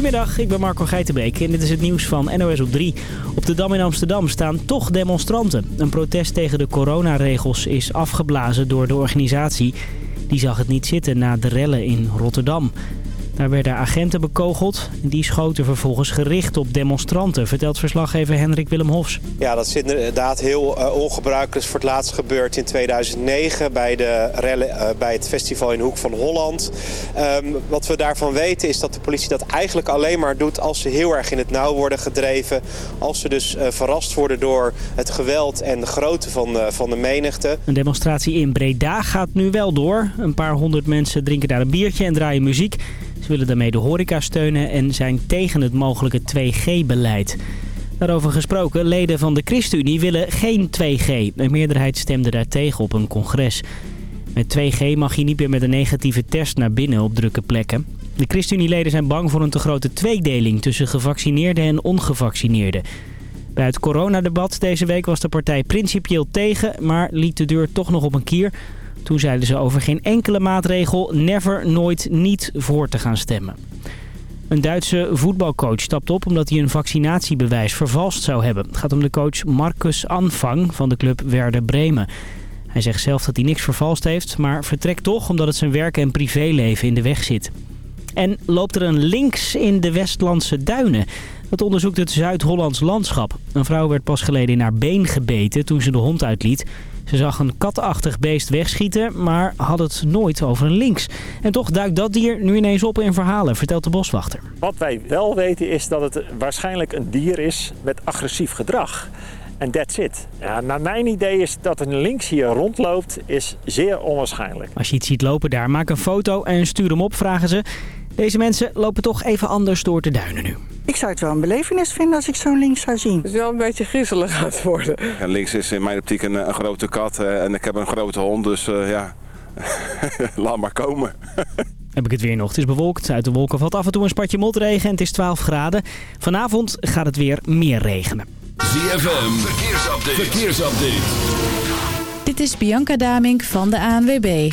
Goedemiddag, ik ben Marco Geitenbeek en dit is het nieuws van NOS op 3. Op de Dam in Amsterdam staan toch demonstranten. Een protest tegen de coronaregels is afgeblazen door de organisatie. Die zag het niet zitten na de rellen in Rotterdam. Daar werden agenten bekogeld en die schoten vervolgens gericht op demonstranten, vertelt verslaggever Hendrik Willem Hofs. Ja, dat is inderdaad heel uh, ongebruikelijk. Voor het laatst gebeurd in 2009 bij, de uh, bij het festival in Hoek van Holland. Um, wat we daarvan weten is dat de politie dat eigenlijk alleen maar doet als ze heel erg in het nauw worden gedreven. Als ze dus uh, verrast worden door het geweld en de grootte van, van de menigte. Een demonstratie in Breda gaat nu wel door. Een paar honderd mensen drinken daar een biertje en draaien muziek. Willen daarmee de horeca steunen en zijn tegen het mogelijke 2G-beleid. Daarover gesproken, leden van de ChristenUnie willen geen 2G. Een meerderheid stemde daartegen op een congres. Met 2G mag je niet meer met een negatieve test naar binnen op drukke plekken. De ChristenUnie-leden zijn bang voor een te grote tweedeling tussen gevaccineerden en ongevaccineerden. Bij het coronadebat deze week was de partij principieel tegen, maar liet de deur toch nog op een kier... Toen zeiden ze over geen enkele maatregel never nooit niet voor te gaan stemmen. Een Duitse voetbalcoach stapt op omdat hij een vaccinatiebewijs vervalst zou hebben. Het gaat om de coach Marcus Anfang van de club Werder Bremen. Hij zegt zelf dat hij niks vervalst heeft, maar vertrekt toch omdat het zijn werk en privéleven in de weg zit. En loopt er een links in de Westlandse duinen? Dat onderzoekt het Zuid-Hollands landschap. Een vrouw werd pas geleden in haar been gebeten toen ze de hond uitliet. Ze zag een katachtig beest wegschieten, maar had het nooit over een links. En toch duikt dat dier nu ineens op in verhalen, vertelt de boswachter. Wat wij wel weten is dat het waarschijnlijk een dier is met agressief gedrag. En that's it. Ja, naar mijn idee is dat een links hier rondloopt, is zeer onwaarschijnlijk. Als je iets ziet lopen daar, maak een foto en stuur hem op, vragen ze. Deze mensen lopen toch even anders door de duinen nu. Ik zou het wel een belevenis vinden als ik zo'n links zou zien. Het is wel een beetje griezelig aan het worden. Ja, links is in mijn optiek een, een grote kat uh, en ik heb een grote hond, dus uh, ja, laat maar komen. Heb ik het weer nog. Het is bewolkt. Uit de wolken valt af en toe een spatje motregen en het is 12 graden. Vanavond gaat het weer meer regenen. ZFM, verkeersupdate. verkeersupdate. Dit is Bianca Damink van de ANWB.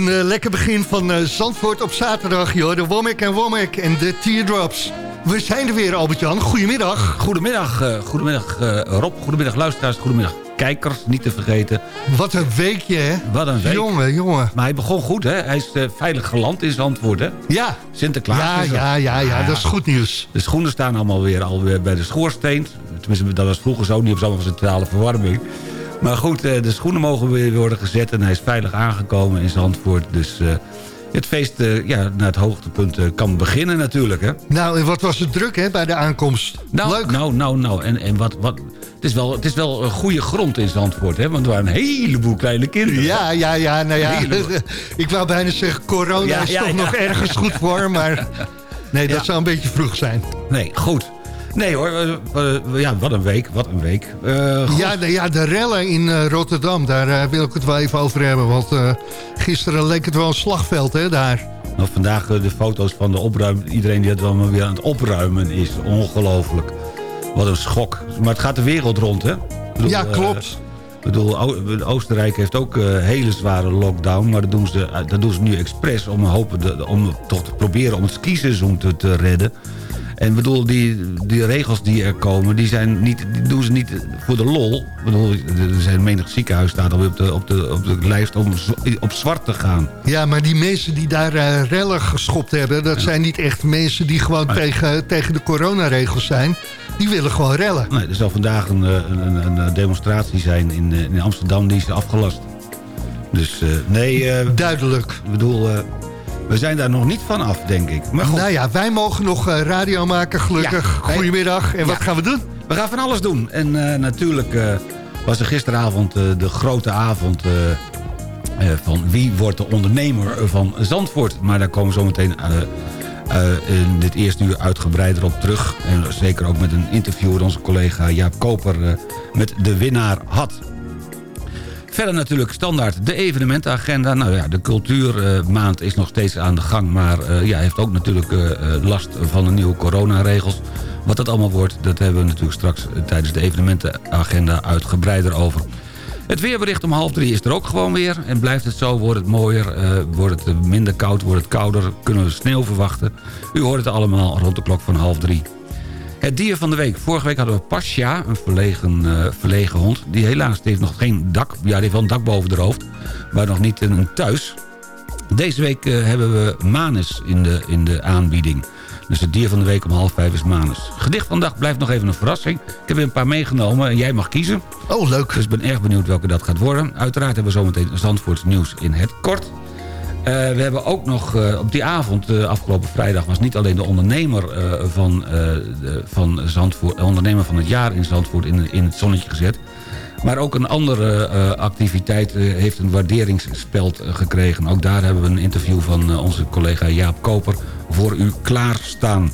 Een eh, lekker begin van eh, Zandvoort op zaterdag, joh. De Womack en Womack en de Teardrops. We zijn er weer, Albert-Jan. Goedemiddag. Goedemiddag, eh, goedemiddag Rob, goedemiddag luisteraars, goedemiddag kijkers, niet te vergeten. Wat een weekje, hè? Wat een week. Jongen, jongen. Maar hij begon goed, hè? Hij is veilig geland in Zandvoort, hè? Ja. Sinterklaas Ja, is ja, ja, ja, dat is goed nieuws. De schoenen staan allemaal weer alweer bij de schoorsteen. Tenminste, dat was vroeger zo, niet op zo'n centrale verwarming. Maar goed, eh, de schoenen mogen weer worden gezet en hij is veilig aangekomen in Zandvoort. Dus eh, het feest eh, ja, naar het hoogtepunt kan beginnen natuurlijk, hè? Nou, en wat was het druk, hè, bij de aankomst? Nou, Leuk. nou, nou, nou. En, en wat, wat, het, is wel, het is wel een goede grond in Zandvoort, hè? Want er waren een heleboel kleine kinderen. Ja, ja, ja, nou ja. Ik wou bijna zeggen, corona Ja, is ja, toch nog ergens goed voor, maar... Nee, dat zou een beetje vroeg zijn. Nee, goed. Nee hoor, ja, wat een week, wat een week. Eh. Ja de, ja, de rellen in eh, Rotterdam, daar eh, wil ik het wel even over hebben. Want gisteren leek het wel een slagveld, hè, daar. Nou, vandaag de foto's van de opruim. Iedereen die het allemaal weer aan het opruimen is. Ongelooflijk. Wat een schok. Maar het gaat de wereld rond, hè? Bedoel, Ja, klopt. Ik bedoel, Oostenrijk heeft ook eh, hele zware lockdown. Maar dat doen ze, dat doen ze nu expres om, hopen de, om toch te proberen om het skiseizoen te, te redden. En bedoel, die, die regels die er komen, die, zijn niet, die doen ze niet voor de lol. Bedoel, er zijn menig ziekenhuis staat alweer op de, op de, op de lijst om op zwart te gaan. Ja, maar die mensen die daar eh, rellen geschopt hebben... dat zijn niet echt mensen die gewoon tegen, tegen de coronaregels zijn. Die willen gewoon rellen. Nee, er zal vandaag een, eh, een, een, een demonstratie zijn in, eh, in Amsterdam, die is afgelast. Dus eh, nee... eh, Duidelijk. Ik bedoel, eh, we zijn daar nog niet van af, denk ik. Maar goed, Nou ja, wij mogen nog eh, radio maken, gelukkig. Ja, Goedemiddag. En wat gaan we doen? we gaan van alles doen. En eh, natuurlijk eh, was er gisteravond de grote avond... van wie wordt de ondernemer van Zandvoort. Maar daar komen we zo meteen in dit eerste uur uitgebreider op terug. En zeker ook met een interview dat onze collega Jaap Koper met de winnaar had. Verder natuurlijk standaard de evenementenagenda. Nou ja, de cultuurmaand is nog steeds aan de gang... maar eh, ja, heeft ook natuurlijk eh, eh, last van de nieuwe coronaregels. Wat dat allemaal wordt, dat hebben we natuurlijk straks... tijdens de evenementenagenda uitgebreider over. Het weerbericht om half drie is er ook gewoon weer. En blijft het zo, wordt het mooier, wordt het minder koud, wordt het kouder... kunnen we sneeuw verwachten. U hoort het allemaal rond de klok van half drie. Het dier van de week. Vorige week hadden we Pasja, een verlegen, eh, verlegen hond. Die helaas heeft nog geen dak. Ja, die heeft wel een dak boven de hoofd. Maar nog niet een thuis. Deze week eh, hebben we Manus in de, in de aanbieding. Dus het dier van de week om half vijf is Manus. Gedicht van de dag blijft nog even een verrassing. Ik heb er een paar meegenomen en jij mag kiezen. Oh, leuk. Dus ik ben erg benieuwd welke dat gaat worden. Uiteraard hebben we zometeen Zandvoorts nieuws in het kort. Eh, we hebben ook nog eh, op die avond, afgelopen vrijdag... was niet alleen de ondernemer, eh, van, de- van Zandvoort, ondernemer van het jaar in Zandvoort in, in het zonnetje gezet... maar ook een andere activiteit heeft een waarderingsspeld gekregen. Ook daar hebben we een interview van onze collega Jaap Koper voor u klaarstaan.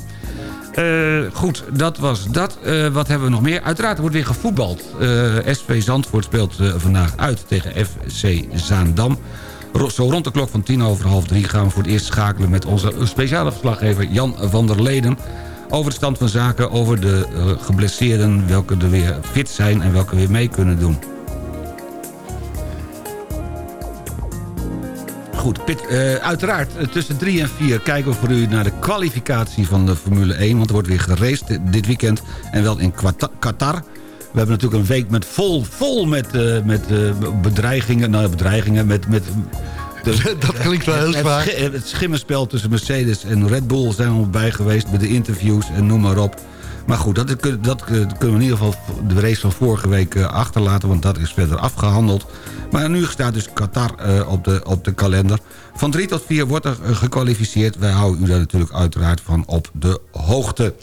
Goed, dat was dat. Wat hebben we nog meer? Uiteraard wordt weer gevoetbald. SV Zandvoort speelt vandaag uit tegen FC Zaandam. Zo rond de klok van tien over half drie gaan we voor het eerst schakelen... met onze speciale verslaggever Jan van der Leden... over de stand van zaken, over de eh, geblesseerden... welke er weer fit zijn en welke weer mee kunnen doen. Goed, Pit, eh, uiteraard eh, tussen 3 en 4 kijken we voor u naar de kwalificatie van de Formule 1. Want er wordt weer geraced dit- weekend en wel in Qatar. We hebben natuurlijk een week met vol, vol met, eh, met eh, bedreigingen. Nou, bedreigingen met... met de- Dat klinkt wel heel zwaar. het schimmenspel tussen Mercedes en Red Bull zijn we bij geweest... met de interviews en noem maar op. Maar goed, dat, dat kunnen we in ieder geval de race van vorige week eh, achterlaten... want dat is verder afgehandeld. Maar nu staat dus Qatar op, de, op de kalender. Van 3 tot 4 wordt er gekwalificeerd. Wij houden u daar natuurlijk uiteraard van op de hoogte.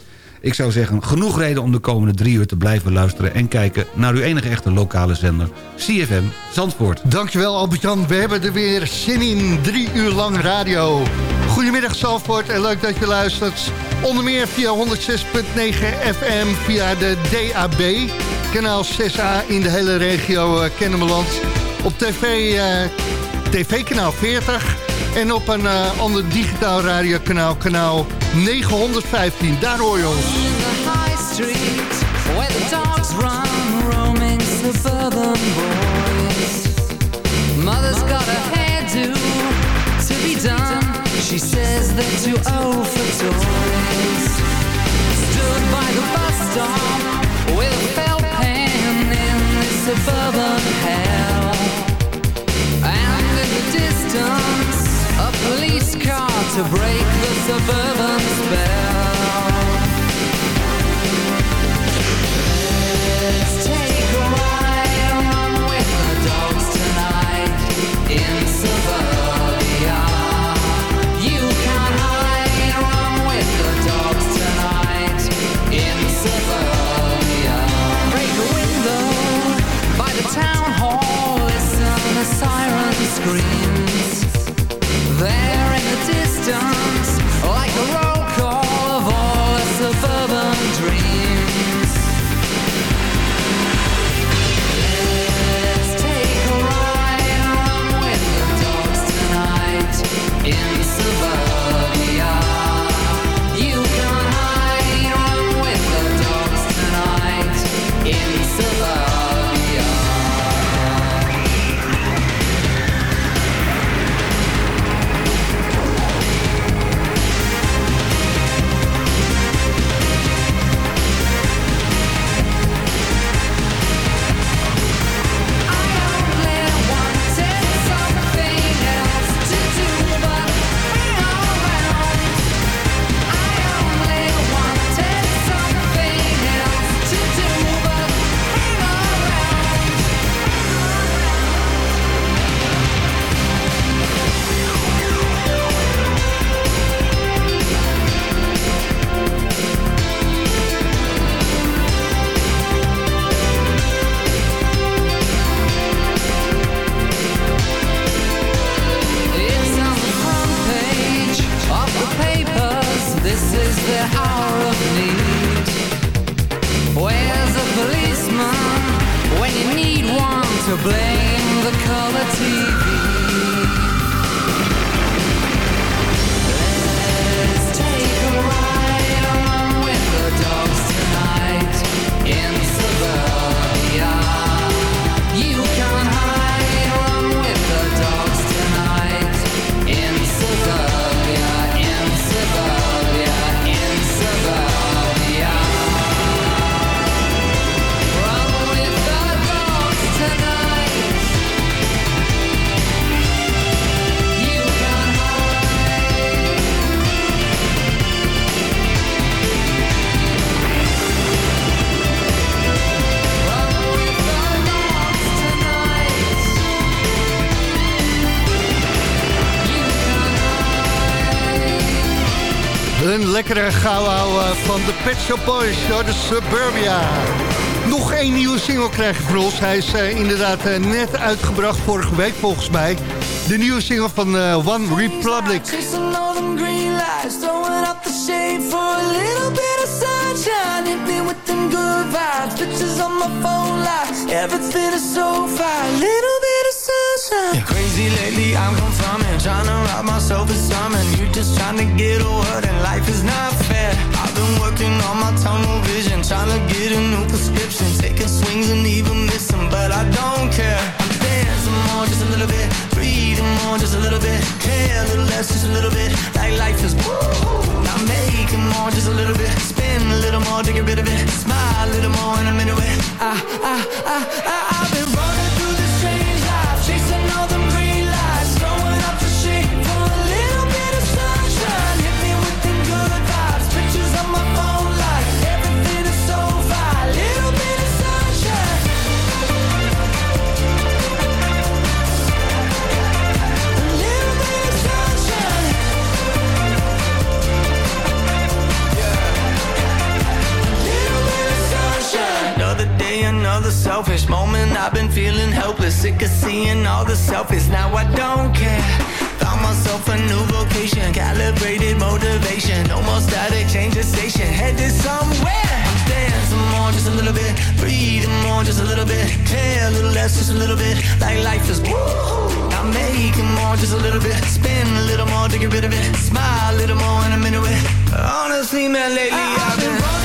Ik zou zeggen, genoeg reden om de komende drie uur te blijven luisteren... en kijken naar uw enige echte lokale zender, CFM Zandvoort. Dankjewel Albert-Jan. We hebben er weer zin in. Drie uur lang radio. Goedemiddag Zalvoort en leuk dat je luistert. Onder meer via 106.9 FM, via de DAB. Kanaal 6A in de hele regio eh, Kennemerland. Op tv, eh, tv-kanaal 40. En op een eh, ander digitaal radiokanaal, kanaal 915. Daar hoor je ons. the high street where the dogs run, roaming suburban boys. Mother's got a hairdo She says they're too old for toys. Stood by the bus stop with a felt pen in this suburban distance, a police car to break the suburban spell. Lekkere gauwhouw van de Pet Shop Boys, door de Suburbia. Nog één nieuwe single krijg je van ons. Hij is eh, inderdaad eh, net uitgebracht, vorige week volgens mij. De nieuwe single van eh, One Republic. Chasing all them green lights, throwing up the shade for a little bit of sunshine. Hit me with them good vibes, pictures on my phone like everything is so fine. Little bit of sunshine. Yeah, crazy lately, I'm confirming Trying to rob myself of something You just trying to get a word life is not fair. I've been working on my tunnel vision Trying to get a new prescription. Taking swings and even missing But I don't care. I'm dancing more, just a little bit. Breathing more, just a little bit. Care a little less, just a little bit. Like life is woo Now making more, just a little bit. Spin a little more to get rid of it. Smile a little more in a minute with I, I, I, I, I've been running I've been feeling helpless, sick of seeing all the selfies. Now I don't care. Found myself a new vocation, calibrated motivation. No more static, change the station, headed somewhere. I'm dancing more, just a little bit. Breathing more, just a little bit. Care a little less, just a little bit. Like life is woo. I'm making more, just a little bit. Spin a little more to get rid of it. Smile a little more in a minute with. Honestly, man, lately I've been running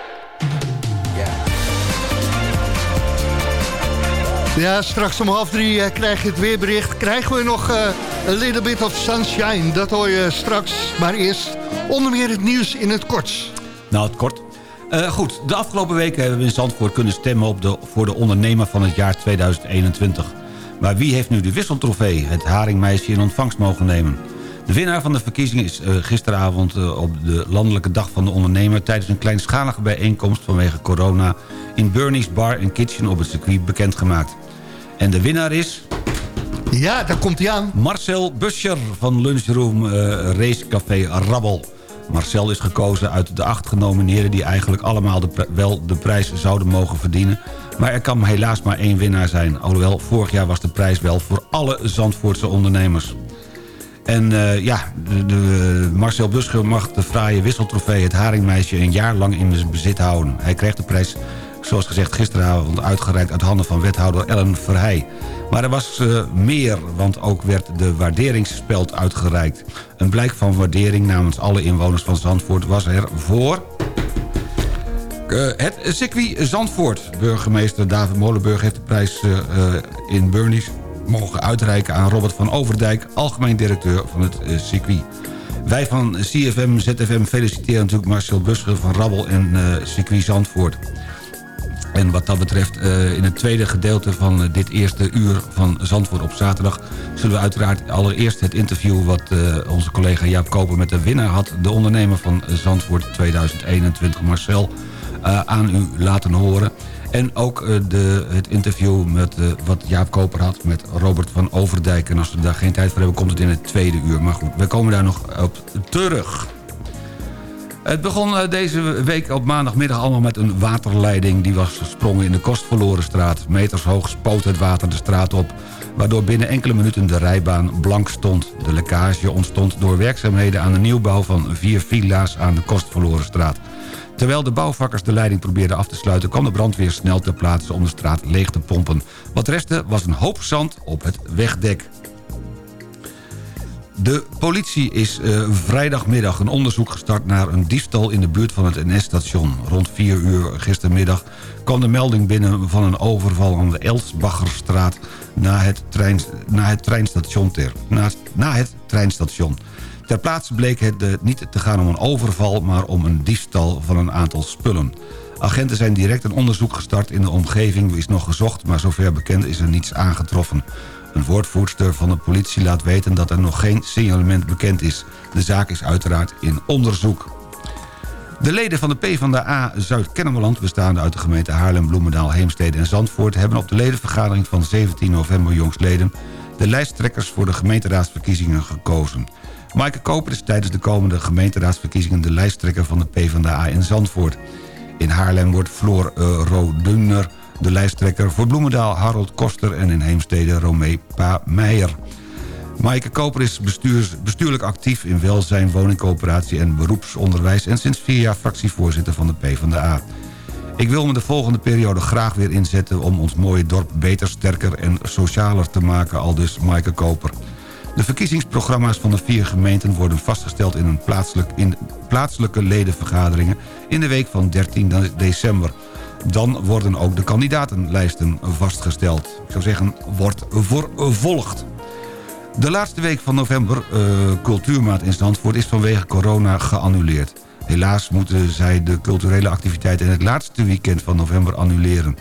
Ja, straks om half drie eh, krijg je het weerbericht. Krijgen we nog eh, a little bit of sunshine. Dat hoor je straks. Maar eerst onder meer het nieuws in het kort. Nou, het kort. Eh, goed, de afgelopen weken hebben we in Zandvoort kunnen stemmen op de, voor de ondernemer van het jaar 2021. Maar wie heeft nu de wisseltrofee, het haringmeisje, in ontvangst mogen nemen? De winnaar van de verkiezing is eh, gisteravond eh, op de landelijke dag van de ondernemer... tijdens een kleinschalige bijeenkomst vanwege corona... in Bernie's Bar Kitchen op het circuit bekendgemaakt. En de winnaar is... Ja, daar komt hij aan. Marcel Buscher van Lunchroom eh, Racecafé Rabbel. Marcel is gekozen uit de acht genomineerden... die eigenlijk allemaal de wel de prijs zouden mogen verdienen. Maar er kan helaas maar één winnaar zijn. Alhoewel, vorig jaar was de prijs wel voor alle Zandvoortse ondernemers. En eh, ja, de, de- Marcel Buscher mag de fraaie wisseltrofee... het haringmeisje een jaar lang in zijn bezit houden. Hij kreeg de prijs, zoals gezegd, gisteravond uitgereikt... uit handen van wethouder Ellen Verheij. Maar er was eh, meer, want ook werd de waarderingsspeld uitgereikt. Een blijk van waardering namens alle inwoners van Zandvoort was er voor... Eh, het circuit Zandvoort. Burgemeester David Molenburg heeft de prijs eh, in Burnies mogen uitreiken aan Robert van Overdijk... algemeen directeur van het circuit. Wij van CFM, ZFM feliciteren natuurlijk Marcel Buscher van Rabbel en circuit Zandvoort. En wat dat betreft, eh, in het tweede gedeelte van eh, dit eerste uur van Zandvoort op zaterdag... zullen we uiteraard allereerst het interview wat eh, onze collega Jaap Koper met de winnaar had... de ondernemer van Zandvoort 2021, Marcel, aan u laten horen. En ook de, het interview met, wat Jaap Koper had met Robert van Overdijk. En als we daar geen tijd voor hebben, komt het in het tweede uur. Maar goed, we komen daar nog op terug. Het begon eh, deze week op maandagmiddag allemaal met een waterleiding... die was gesprongen in de Kostverlorenstraat. Meters hoog spoot het water de straat op... waardoor binnen enkele minuten de rijbaan blank stond. De lekkage ontstond door werkzaamheden aan de nieuwbouw... van vier villa's aan de Kostverlorenstraat. Terwijl de bouwvakkers de leiding probeerden af te sluiten... kwam de brandweer snel ter plaatse om de straat leeg te pompen. Wat restte was een hoop zand op het wegdek. De politie is eh, vrijdagmiddag een onderzoek gestart naar een diefstal in de buurt van het NS-station. Rond 4 uur gistermiddag kwam de melding binnen van een overval aan de Elsbaggerstraat na het, trein, het treinstation. Ter, na, na het treinstation. Ter plaatse bleek het niet te gaan om een overval, maar om een diefstal van een aantal spullen. Agenten zijn direct een onderzoek gestart in de omgeving is nog gezocht... maar zover bekend is er niets aangetroffen. Een woordvoerster van de politie laat weten dat er nog geen signalement bekend is. De zaak is uiteraard in onderzoek. De leden van de PvdA Zuid-Kennemerland... bestaande uit de gemeente Haarlem, Bloemendaal, Heemstede en Zandvoort... hebben op de ledenvergadering van 17 november jongstleden... de lijsttrekkers voor de gemeenteraadsverkiezingen gekozen. Maaike Koper is tijdens de komende gemeenteraadsverkiezingen... de lijsttrekker van de PvdA in Zandvoort. In Haarlem wordt Floor uh, Rodunner de lijsttrekker... voor Bloemendaal Harold Koster en in Heemstede Romee Pa Meijer. Maaike Koper is bestuurlijk actief in welzijn, woningcoöperatie en beroepsonderwijs... en sinds vier jaar fractievoorzitter van de PvdA. Ik wil me de volgende periode graag weer inzetten... om ons mooie dorp beter, sterker en socialer te maken, al dus Maaike Koper. De verkiezingsprogramma's van de vier gemeenten worden vastgesteld in, een plaatselijk, in plaatselijke ledenvergaderingen... in de week van 13 december. Dan worden ook de kandidatenlijsten vastgesteld. Ik zou zeggen, wordt vervolgd. De laatste week van november, uh, cultuurmaand in Zandvoort... is vanwege corona geannuleerd. Helaas moeten zij de culturele activiteiten... in het laatste weekend van november annuleren.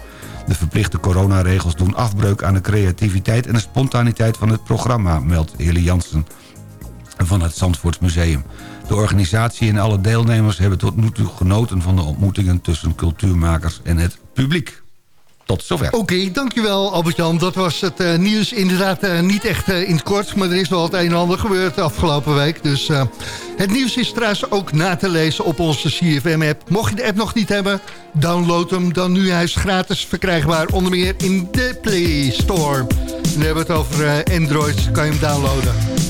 De verplichte coronaregels doen afbreuk aan de creativiteit... en de spontaniteit van het programma, meldt Hille Jansen van het Zandvoorts Museum. De organisatie en alle deelnemers hebben tot nu toe genoten... van de ontmoetingen tussen cultuurmakers en het publiek. Tot zover. Oké, dankjewel Albert-Jan. Dat was het uh, nieuws. Inderdaad uh, niet echt uh, in het kort, maar er is wel het een en ander gebeurd de afgelopen week. Dus het nieuws is trouwens ook na te lezen op onze CFM-app. Mocht je de app nog niet hebben, download hem dan nu. Hij is gratis verkrijgbaar, onder meer in de Play Store. Dan hebben we het over Android, kan je hem downloaden.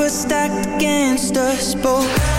were stacked against us both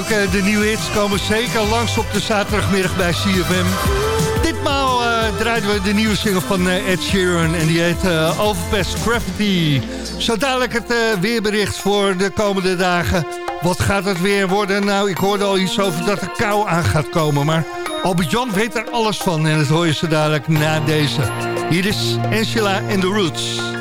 ook eh, de nieuwe hits komen zeker langs op de zaterdagmiddag bij CFM. Ditmaal eh, uh, draaiden we de nieuwe single van eh, Ed Sheeran en die heet uh, Overpass Gravity. Zo dadelijk het weerbericht voor de komende dagen. Wat gaat het weer worden? Nou, ik hoorde al iets over dat er kou aan gaat komen, maar Albert-Jan weet er alles van. En dat hoor je zo dadelijk na deze. Hier is Angela en The Roots.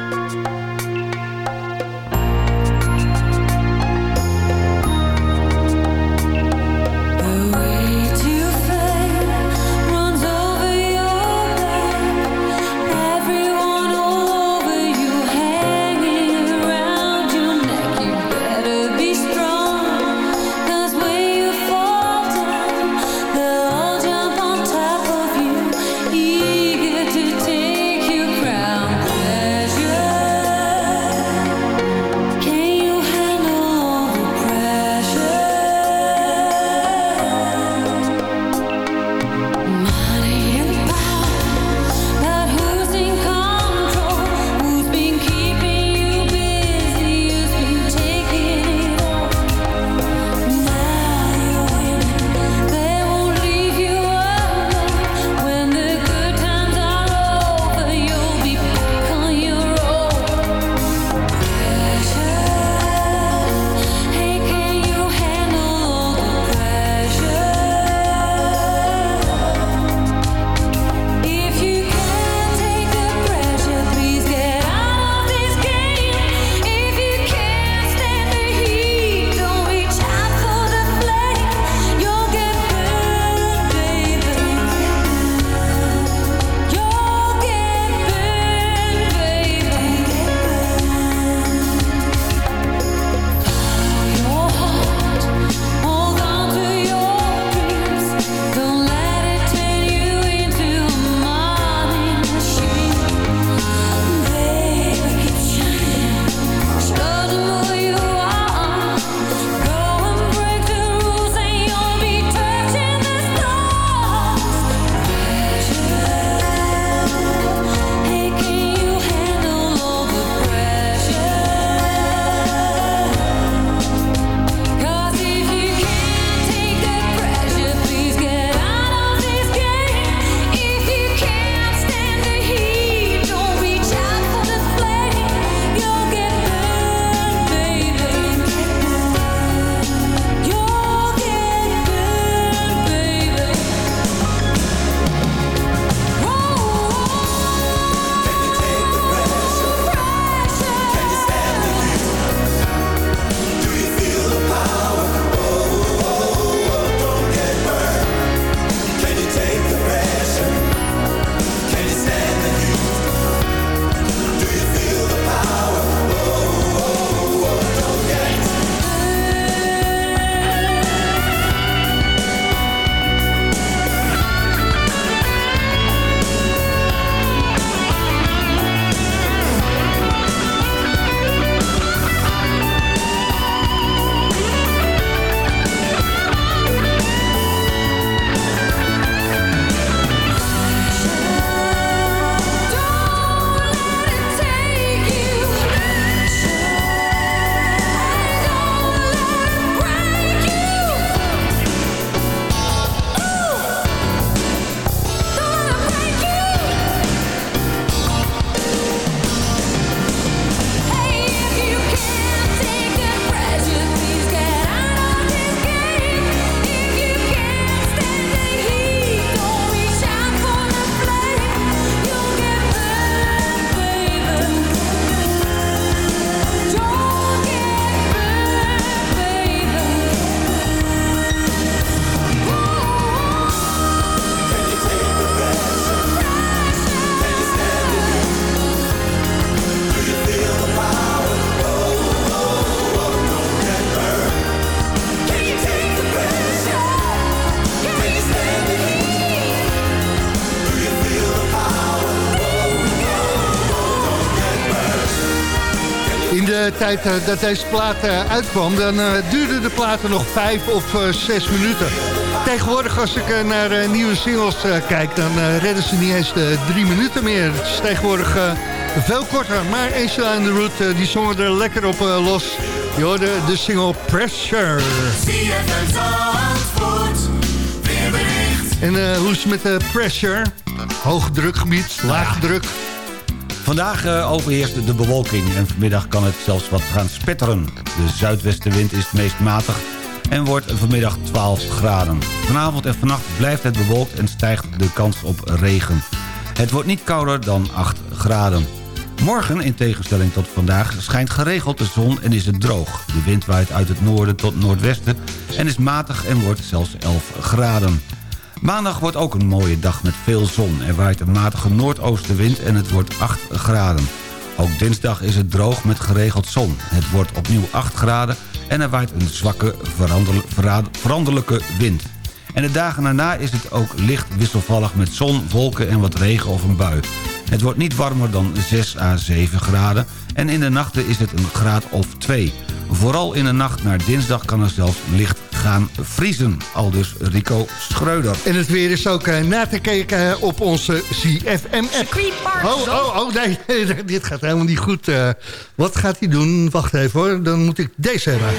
Tijd eh, dat deze plaat eh, uitkwam... dan eh, duurden de platen nog vijf of zes minuten. Tegenwoordig als ik naar nieuwe singles kijk... dan redden ze niet eens de drie minuten meer. Het is tegenwoordig veel korter. Maar Angela en The Root die zongen er lekker op los. Je hoorde de single Pressure. En hoe is het met de pressure? Hoog drukgebied, laag druk. Vandaag eh, overheerst de bewolking en vanmiddag kan het zelfs wat gaan spetteren. De zuidwestenwind is het meest matig en wordt vanmiddag 12 graden. Vanavond en vannacht blijft het bewolkt en stijgt de kans op regen. Het wordt niet kouder dan 8 graden. Morgen, in tegenstelling tot vandaag, schijnt geregeld de zon en is het droog. De wind waait uit het noorden tot noordwesten en is matig en wordt zelfs 11 graden. Maandag wordt ook een mooie dag met veel zon. Er waait een matige noordoostenwind en het wordt 8 graden. Ook dinsdag is het droog met geregeld zon. Het wordt opnieuw 8 graden en er waait een zwakke verander- vera- veranderlijke wind. En de dagen daarna is het ook licht wisselvallig met zon, wolken en wat regen of een bui. Het wordt niet warmer dan 6 à 7 graden en in de nachten is het een graad of 2. Vooral in de nacht naar dinsdag kan er zelfs licht gaan vriezen. Al dus Rico Schreuder. En het weer is ook eh, na te kijken op onze CFM-app. Oh, oh, oh, nee, dit gaat helemaal niet goed. eh. wat gaat hij doen? Wacht even hoor, dan moet ik deze hebben.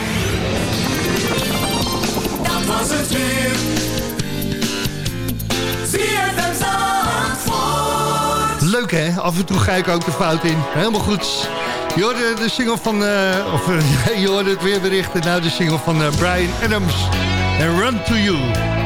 Dat was het weer. Zandvoort. Leuk hè, af en toe ga ik ook de fout in. Helemaal goed. Je hoorde de single van, eh, of je hoorde het weerbericht nou de single van eh, Brian Adams. En Run To You.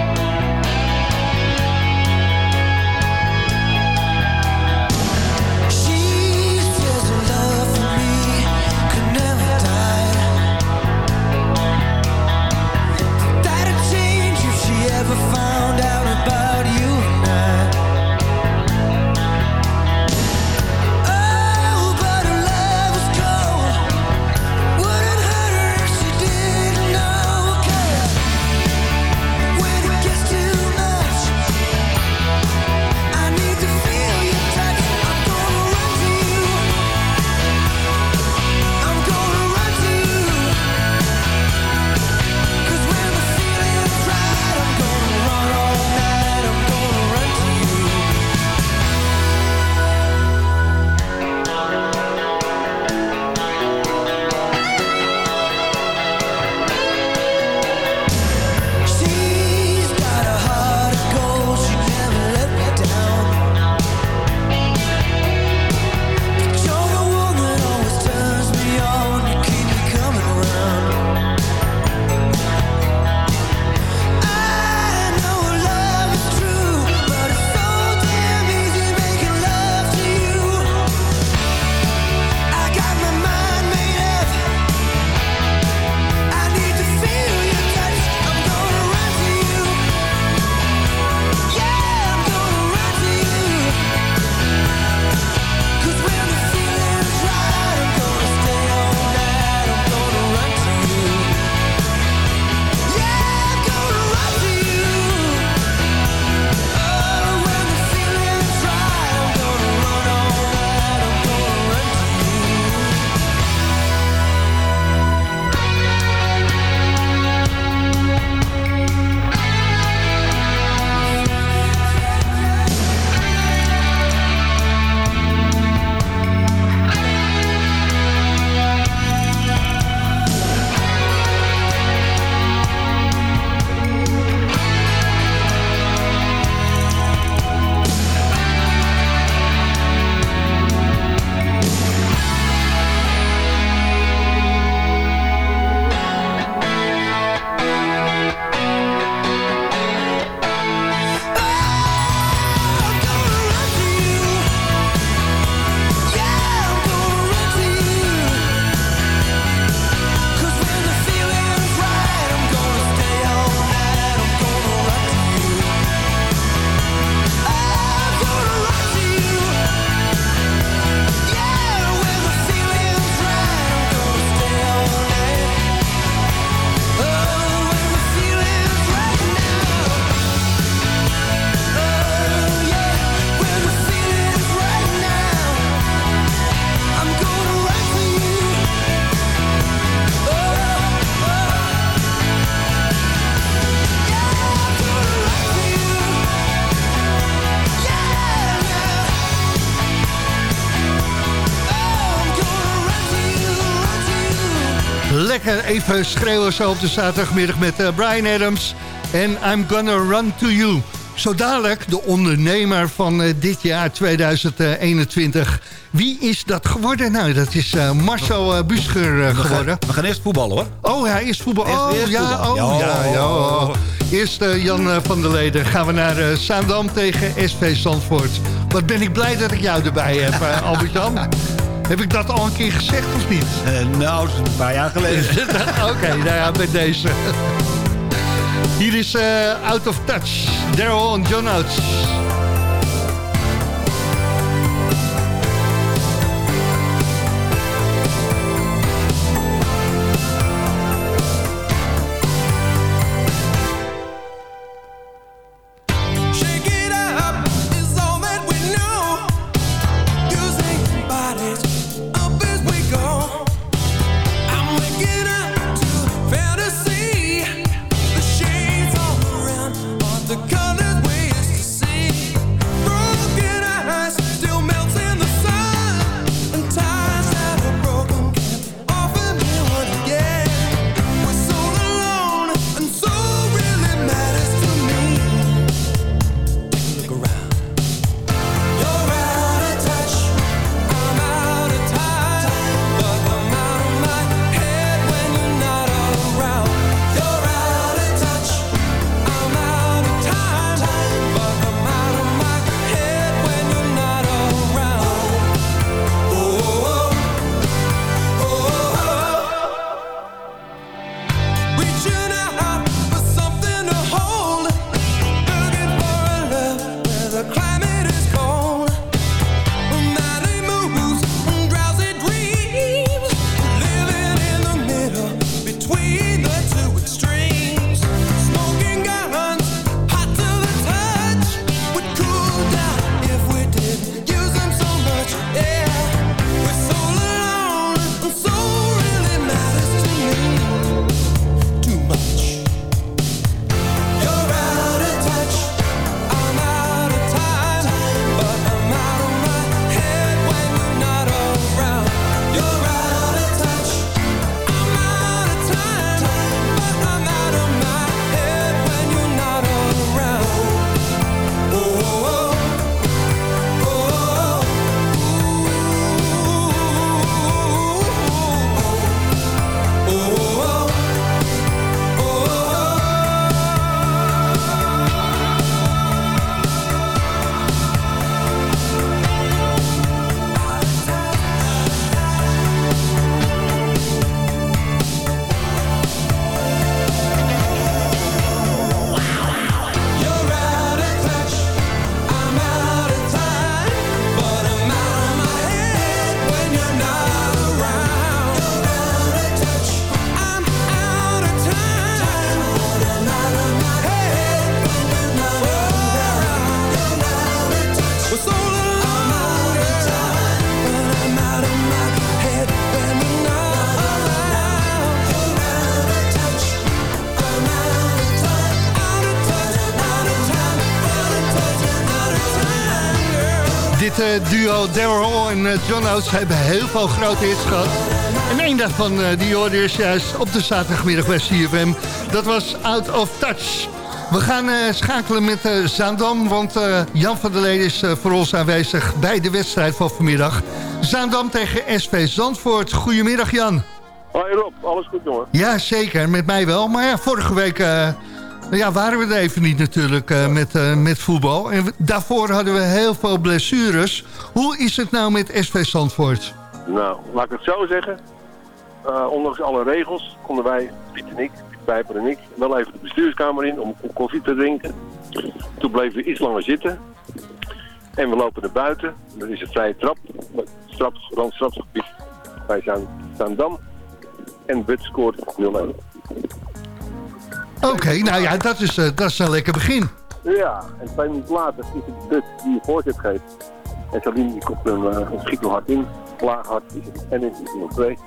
Even schreeuwen zo op de zaterdagmiddag met eh, Brian Adams. En I'm Gonna Run To You. Zo dadelijk de ondernemer van eh, dit jaar 2021. Wie is dat geworden? Nou, dat is eh, Marcel uh, Buscher uh, geworden. We gaan eerst voetballen hoor. Oh, hij is voetbal. Oh, eerst ja, voetbal. oh, Ja. ja, ja. oh. Eerst Jan van der Leden. Gaan we naar Zaandam tegen SV Zandvoort. Wat ben ik blij dat ik jou erbij heb, Albert-Jan. Heb ik dat al een keer gezegd of niet? nou, dat is een paar jaar geleden. Oké, nou ja, bij deze. Hier is eh, Out of Touch. Daryl en John. Duo Daryl en eh, John Oates hebben heel veel grote hits gehad. En één daarvan eh, die hoorde is juist op de zaterdagmiddag bij CFM. Dat was Out of Touch. We gaan eh, schakelen met eh Zaandam, want Jan van der Leden is voor ons aanwezig bij de wedstrijd van vanmiddag. Zaandam tegen SV Zandvoort. Goedemiddag Jan. Hoi Rob, alles goed jongen? Ja, zeker. Met mij wel. Maar ja, vorige week eh, ja, waren we er even niet natuurlijk eh, met, eh, met voetbal. En daarvoor hadden we heel veel blessures. Hoe is het nou met SV Zandvoort? Nou, laat ik het zo zeggen. Eh, ondanks alle regels konden wij, Piet en ik, Pijper en ik, wel even de bestuurskamer in om koffie te drinken. Toen bleven we iets langer zitten. En we lopen naar buiten. Er is een vrije trap. Strap, randstrapgebied bij Zaandam. En But scoort 0-1. Oké, nou ja, dat is, eh, dat is een lekker begin. Ja, en twee minuten later is het But die een voorzet geeft. En Sabine die komt hem uh, schiet hem hard in. Laag hard is het. En is het 0-2.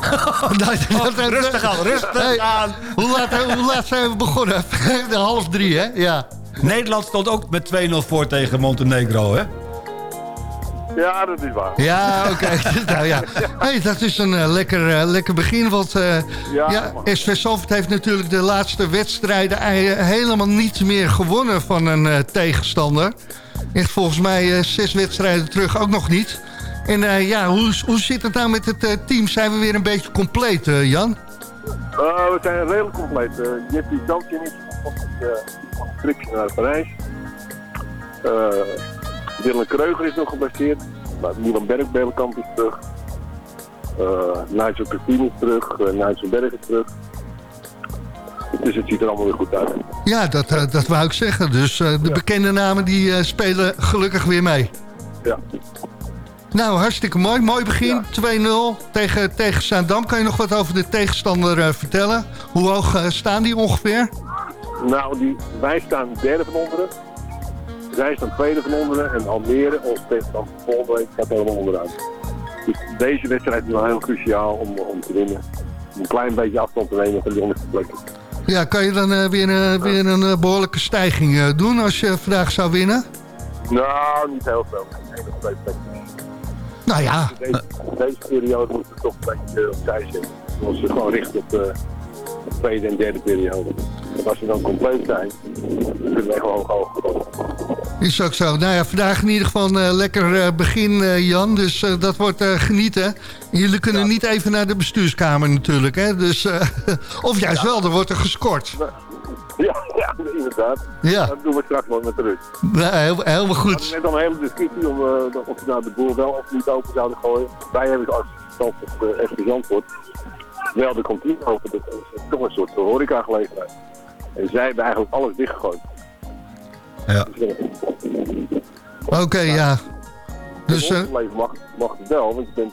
rustig aan, rustig Hey, aan. Hoe laat, hoe laat zijn we begonnen? De half drie, hè? Ja. Nederland stond ook met 2-0 voor tegen Montenegro, hè? Ja, dat is waar. Ja, oké. nou ja, hey, dat is een eh, lekker, eh, lekker begin. Want eh ja, Ja, SV Salford heeft natuurlijk de laatste wedstrijden helemaal niet meer gewonnen van een tegenstander. Echt volgens mij zes wedstrijden terug ook nog niet. En ja, hoe, hoe zit het nou met het team? Zijn we weer een beetje compleet, Jan? We zijn redelijk compleet. Uh, Dampje is van het uh, van het tripje naar Parijs. Dylan Kreuger is nog geblesseerd. Nou, Milan Berg-Belenkamp is terug. Uh, Nigel Christine is terug. Uh, Nigel Berg is terug. Dus het ziet er allemaal weer goed uit. Ja, dat, eh, dat wou ik zeggen. Dus de bekende namen die spelen gelukkig weer mee. Ja. Nou, hartstikke mooi. Mooi begin. 2-0 tegen, tegen Zaandam. Kan je nog wat over de tegenstander vertellen? Hoe hoog staan die ongeveer? Nou, die, wij staan derde van onderen. Zij staan tweede van onderen. En Almere, tegenstander volgende week, staat helemaal onderaan. Dus deze wedstrijd is wel heel cruciaal om, om te winnen. Om een klein beetje afstand te nemen van die onderste plekken. Ja, kan je dan eh, weer, eh, weer een eh, behoorlijke stijging doen als je vandaag zou winnen? Nou, niet heel veel. Eén of twee. Nou ja. Deze, deze periode moeten we toch een beetje opzij zetten. Als we gewoon richten op de tweede en derde periode. En als we dan compleet zijn, kunnen we gewoon hoog komen. Is ook zo. Nou ja, vandaag in ieder geval een eh, lekker eh, begin, eh, Jan. Dus dat wordt genieten. En jullie kunnen niet even naar de bestuurskamer natuurlijk. Hè? Dus, of juist wel, er wordt er gescoord. Ja, ja, inderdaad. Ja. Dat doen we straks wel met de rust. Heel, helemaal We goed. hadden net al een hele discussie om uh, of we nou de boel wel of niet open zouden gooien. Wij hebben als stand op SV Zandvoort wel de kantine open. Dat is toch een soort horeca-gelegenheid. En zij hebben eigenlijk alles dichtgegooid. Ja. Oké, ja. Dus, leven mag, mag het wel, want je bent,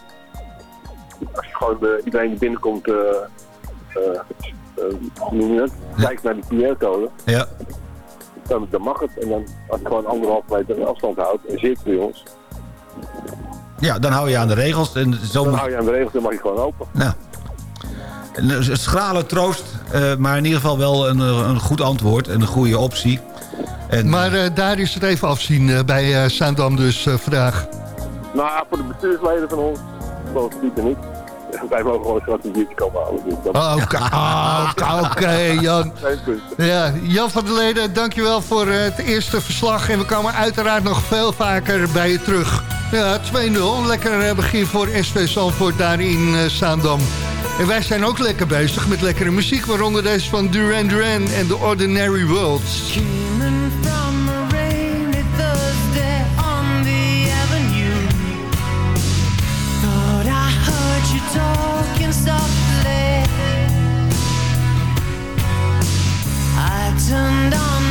als je gewoon uh, iedereen die binnenkomt, uh, het, kijkt naar die QR-code, Ja. dan, dan mag het. En dan, als je gewoon anderhalf meter afstand houdt en zit bij ons, ja, dan hou je aan de regels. En zo dan hou je aan de regels en mag je gewoon open. Nou, een een schrale troost, eh, maar in ieder geval wel een, eh, een goed antwoord en een goede optie. En, maar eh, daar is het even afzien eh, bij eh Zaandam dus eh, vandaag. Nou, voor de bestuursleden van ons, zoals Piet en ik, wij mogen gewoon straks een biertje komen halen. Dus. Oh, Oké, ah, oké, oké, Jan. Ja, Jan van der Leden, dankjewel voor eh, het eerste verslag. En we komen uiteraard nog veel vaker bij je terug. Ja, 2-0. Lekker eh, begin voor SV Zandvoort daar in eh, Zaandam. En wij zijn ook lekker bezig met lekkere muziek. Waaronder deze van Duran Duran en The Ordinary World. Softly. I turned on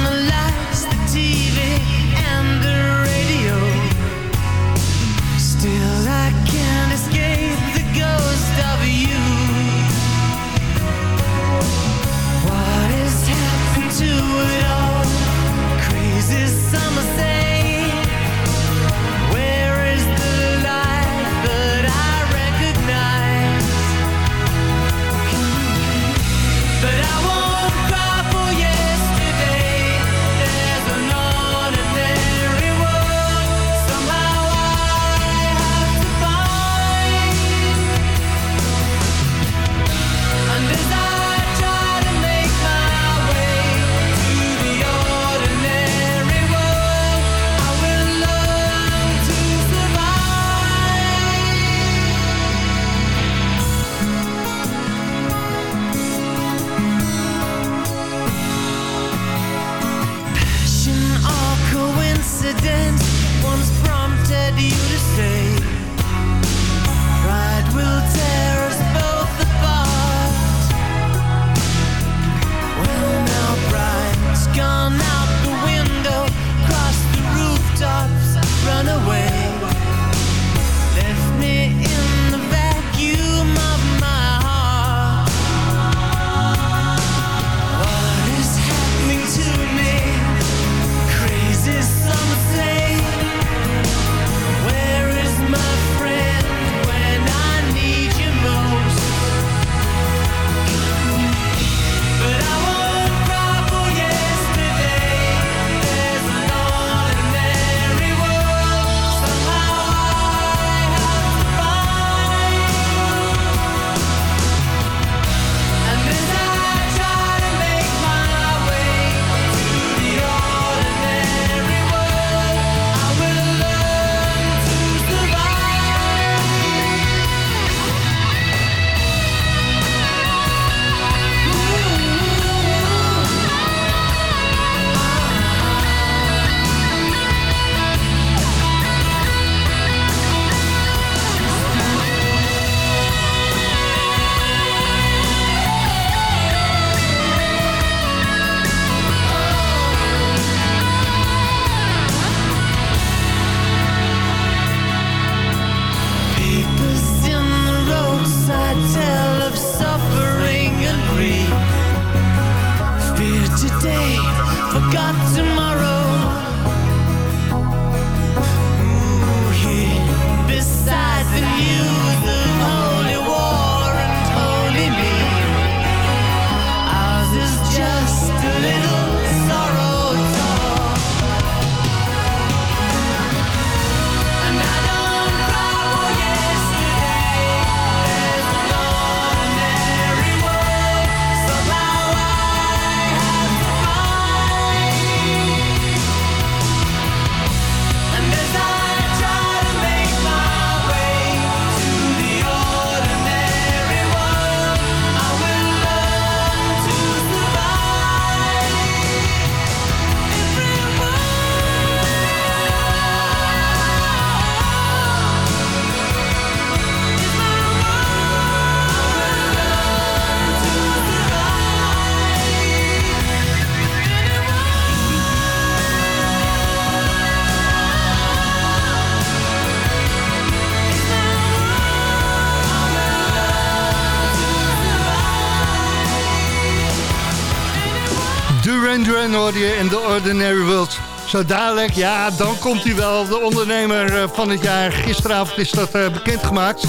Ordinary World. Zo dadelijk, ja, dan komt hij wel. De ondernemer eh, van het jaar. Gisteravond is dat eh, bekendgemaakt.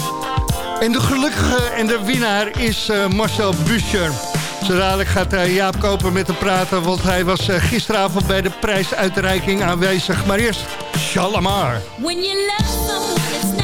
En de gelukkige en de winnaar is eh, Marcel Buscher. Zo dadelijk gaat Jaap Koper met hem praten... want hij was gisteravond bij de prijsuitreiking aanwezig. Maar eerst Shalamar. When you love someone,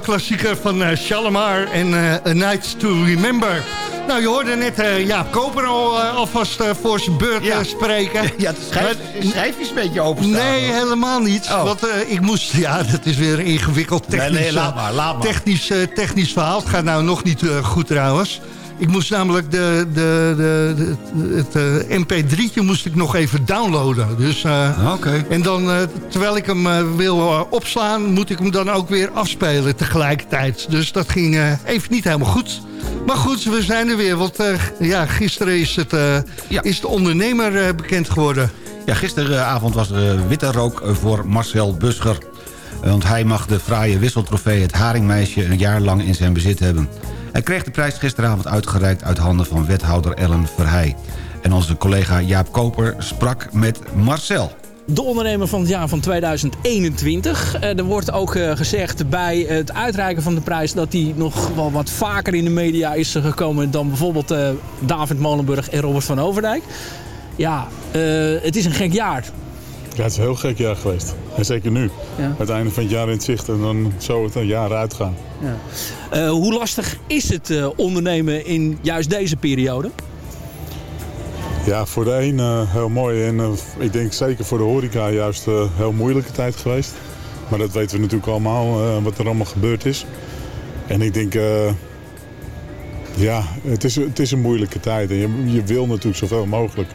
klassieker van uh, en eh, A Night to Remember. Nou, je hoorde net uh, Jaap Koper al alvast voor zijn beurt spreken. Ja, het schrijf, schrijf is een beetje openstaan. Nee, helemaal niet. Oh. Want ik moest... Ja, dat is weer een ingewikkeld technisch, nee, nee, laat maar, laat maar. technisch, technisch verhaal. Het gaat nou nog niet goed trouwens. Ik moest namelijk de, de, de, de- het eh, mp3'tje moest ik nog even downloaden. Dus, eh, En dan, eh, terwijl ik hem wil opslaan, moet ik hem dan ook weer afspelen tegelijkertijd. Dus dat ging even niet helemaal goed. Maar goed, we zijn er weer. Want ja, gisteren is, het, is de ondernemer bekend geworden. Ja, gisteravond was er witte rook voor Marcel Buscher. Want hij mag de fraaie wisseltrofee Het Haringmeisje een jaar lang in zijn bezit hebben. Hij kreeg de prijs gisteravond uitgereikt uit handen van wethouder Ellen Verheij. En onze collega Jaap Koper sprak met Marcel. De ondernemer van het jaar van 2021. Eh, er wordt ook eh, gezegd bij het uitreiken van de prijs... dat die nog wel wat vaker in de media is gekomen... dan bijvoorbeeld eh, David Molenburg en Robert van Overdijk. Ja, eh, het is een gek jaar. Ja, het is een heel gek jaar geweest. En zeker nu. Ja. Het einde van het jaar in het zicht en dan zo het een jaar uitgaan. Ja. Eh, hoe lastig is het eh, ondernemen in juist deze periode? Ja, voor de een eh, heel mooi en ik denk zeker voor de horeca juist een heel moeilijke tijd geweest. Maar dat weten we natuurlijk allemaal, wat er allemaal gebeurd is. En ik denk, ja, het is, het is een moeilijke tijd. En je, je wil natuurlijk zoveel mogelijk.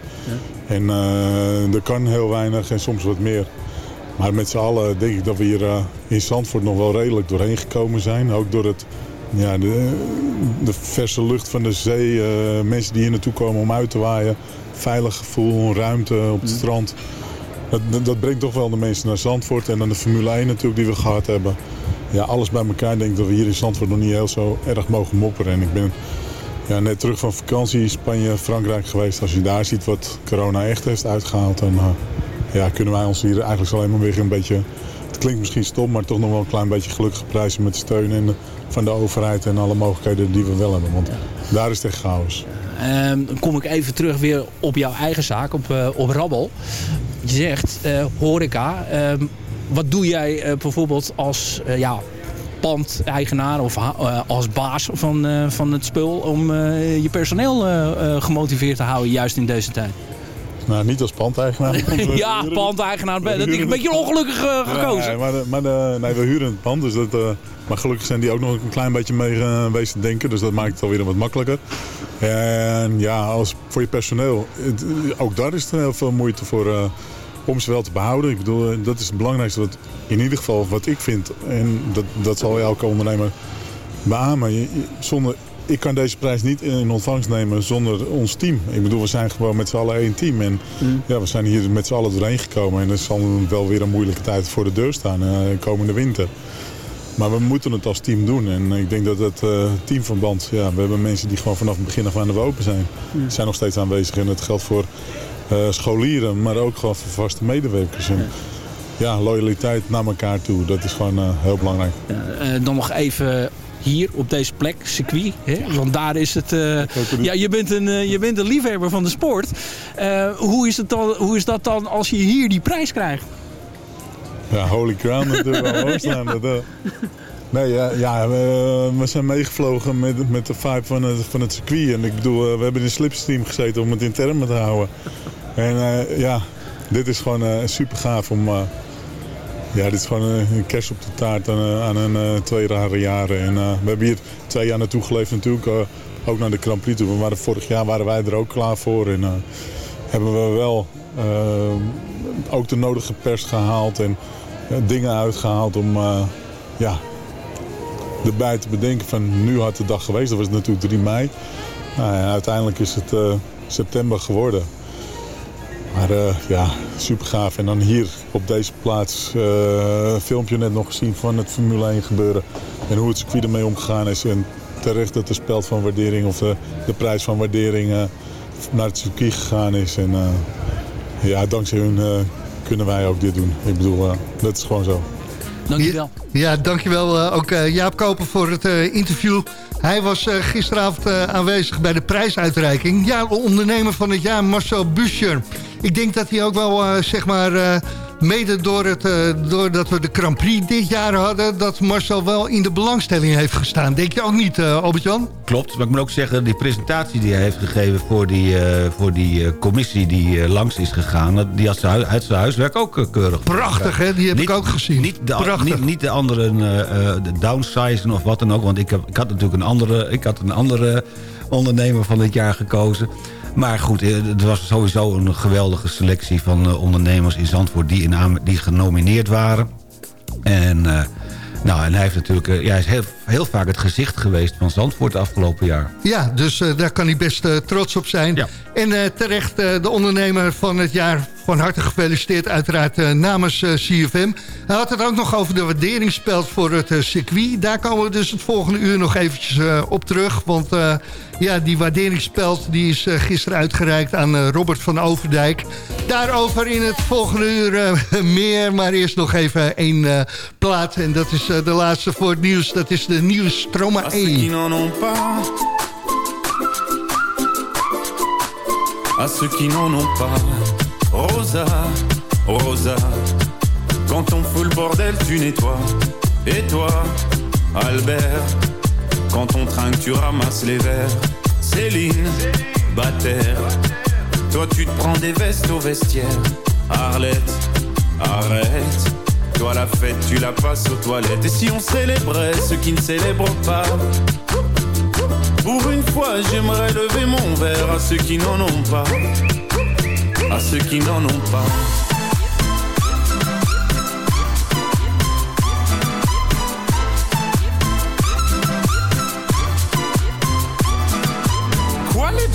En eh, er kan heel weinig en soms wat meer. Maar met z'n allen denk ik dat we hier eh, in Zandvoort nog wel redelijk doorheen gekomen zijn. Ook door het, ja, de, de verse lucht van de zee, eh, mensen die hier naartoe komen om uit te waaien. Veilig gevoel, ruimte op het strand. Dat, dat, dat brengt toch wel de mensen naar Zandvoort. En dan de Formule 1 natuurlijk die we gehad hebben. Ja, alles bij elkaar denk ik dat we hier in Zandvoort nog niet heel zo erg mogen mopperen. En ik ben ja, net terug van vakantie Spanje, Frankrijk geweest. Als je daar ziet wat corona echt heeft uitgehaald, dan eh, ja, kunnen wij ons hier eigenlijk alleen maar weer een beetje... Het klinkt misschien stom, maar toch nog wel een klein beetje gelukkig prijzen met de steun en de- van de overheid en alle mogelijkheden die we wel hebben. Want daar is het echt chaos. Ehm, dan kom ik even terug weer op jouw eigen zaak, op, eh, op Rabbel. Je zegt eh, horeca. Ehm, wat doe jij eh, bijvoorbeeld als eh, ja, pandeigenaar of eh, als baas van, eh, van het spul... om eh, je personeel gemotiveerd te houden, juist in deze tijd? Nou, niet als pandeigenaar. ja, pandeigenaar. Dat is huren een beetje ongelukkig gekozen. Nee, maar, de- maar de- nee, we huren het pand. Dus dat, maar gelukkig zijn die ook nog een klein beetje mee bezig te denken. Dus dat maakt het alweer wat makkelijker. En ja, als, voor je personeel, het- ook daar is er heel veel moeite voor om ze wel te behouden. Ik bedoel, eh, dat is het belangrijkste wat in ieder geval wat ik vind. En dat, dat zal elke ondernemer beamen. Je- zonder, ik kan deze prijs niet in ontvangst nemen zonder ons team. Ik bedoel, we zijn gewoon met z'n allen één team. En ja, we zijn hier met z'n allen doorheen gekomen. En er zal wel weer een moeilijke tijd voor de deur staan eh, komende winter. Maar we moeten het als team doen. En ik denk dat het eh, teamverband... Ja, we hebben mensen die gewoon vanaf het begin af aan de open zijn. Ja. zijn nog steeds aanwezig. En dat geldt voor scholieren, maar ook gewoon voor vaste medewerkers. En, ja, loyaliteit naar elkaar toe. Dat is gewoon eh, heel belangrijk. Eh, dan nog even hier op deze plek, circuit. Hè? Want daar is het... eh, ja, je bent, een, eh, je bent een liefhebber van de sport. Eh, hoe, is het dan, hoe is dat dan als je hier die prijs krijgt? Ja, Holy Crown natuurlijk wel hoor staan. Dat, eh. Nee, ja, ja we, we zijn meegevlogen met, met de vibe van het, van het circuit. En ik bedoel, eh, we hebben in een slipstream gezeten om het in termen te houden. En eh, ja, dit is gewoon eh, super gaaf om... eh, ja, dit is gewoon een, kerst op de taart aan, aan een twee rare jaren. En we hebben hier twee jaar naartoe geleefd natuurlijk. ook naar de Grand Prix toe. We vorig jaar waren wij er ook klaar voor. En hebben we wel ook de nodige pers gehaald en dingen uitgehaald om ja, erbij te bedenken van nu had de dag geweest. Dat was natuurlijk 3 mei. Nou, uiteindelijk is het september geworden. Maar eh, ja, super gaaf. En dan hier op deze plaats eh, een filmpje net nog gezien van het Formule 1 gebeuren. En hoe het circuit ermee omgegaan is. En terecht dat de speld van waardering of de, de prijs van waardering eh, naar het circuit gegaan is. En eh, ja, dankzij hun eh, kunnen wij ook dit doen. Ik bedoel, eh, dat is gewoon zo. Dankjewel. Ja, dankjewel eh, ook Jaap Koper voor het eh, interview. Hij was eh, gisteravond eh, aanwezig bij de prijsuitreiking. Ja, ondernemer van het jaar Marcel Buscher. Ik denk dat hij ook wel, eh, zeg maar, eh, mede door het, eh, doordat we de Grand Prix dit jaar hadden... dat Marcel wel in de belangstelling heeft gestaan. Denk je ook niet, eh Albert-Jan? Klopt, maar ik moet ook zeggen, die presentatie die hij heeft gegeven... voor die, voor die commissie die langs is gegaan... die had zijn, uit zijn huiswerk ook keurig Prachtig, hè? Die heb ik ook gezien. Niet de, Prachtig. niet, niet de andere uh, uh, de downsizen of wat dan ook. Want ik, heb, ik had natuurlijk een andere, ik had een andere ondernemer van het jaar gekozen. Maar goed, eh, het was sowieso een geweldige selectie van eh, ondernemers in Zandvoort... die, in die genomineerd waren. En, eh, nou, en hij, heeft natuurlijk, ja, hij is heel, heel vaak het gezicht geweest van Zandvoort het afgelopen jaar. Ja, dus daar kan hij best trots op zijn. En terecht de ondernemer van het jaar van harte gefeliciteerd. Uiteraard namens CFM. Hij had het ook nog over de waarderingspeld voor het circuit. Daar komen we dus het volgende uur nog eventjes op terug. Want ja, die waarderingspeld die is eh, gisteren uitgereikt aan eh, Robert van Overdijk. Daarover in het volgende uur eh, meer. Maar eerst nog even één plaat. En dat is de laatste voor het nieuws. Dat is de nieuwe Stroma À ceux qui 1. n'en ont pas, à ceux qui n'en ont pas, Rosa, Rosa, quand on fout le bordel, tu nettoies. Et toi, Albert, quand on trinque, tu ramasses les verres. Céline, Bataire, toi tu te prends des vestes au vestiaire. Arlette, arrête. Toi la fête, tu la passes aux toilettes. Et si on célébrait ceux qui ne célèbrent pas? Pour une fois, j'aimerais lever mon verre à ceux qui n'en ont pas. À ceux qui n'en ont pas.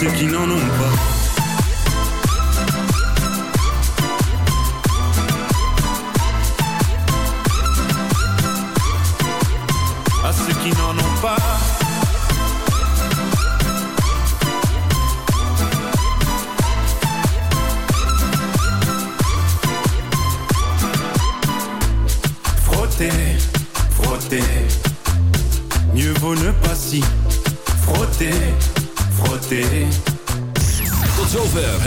Ceux qui n'en ont pas. Qui n'en ont pas.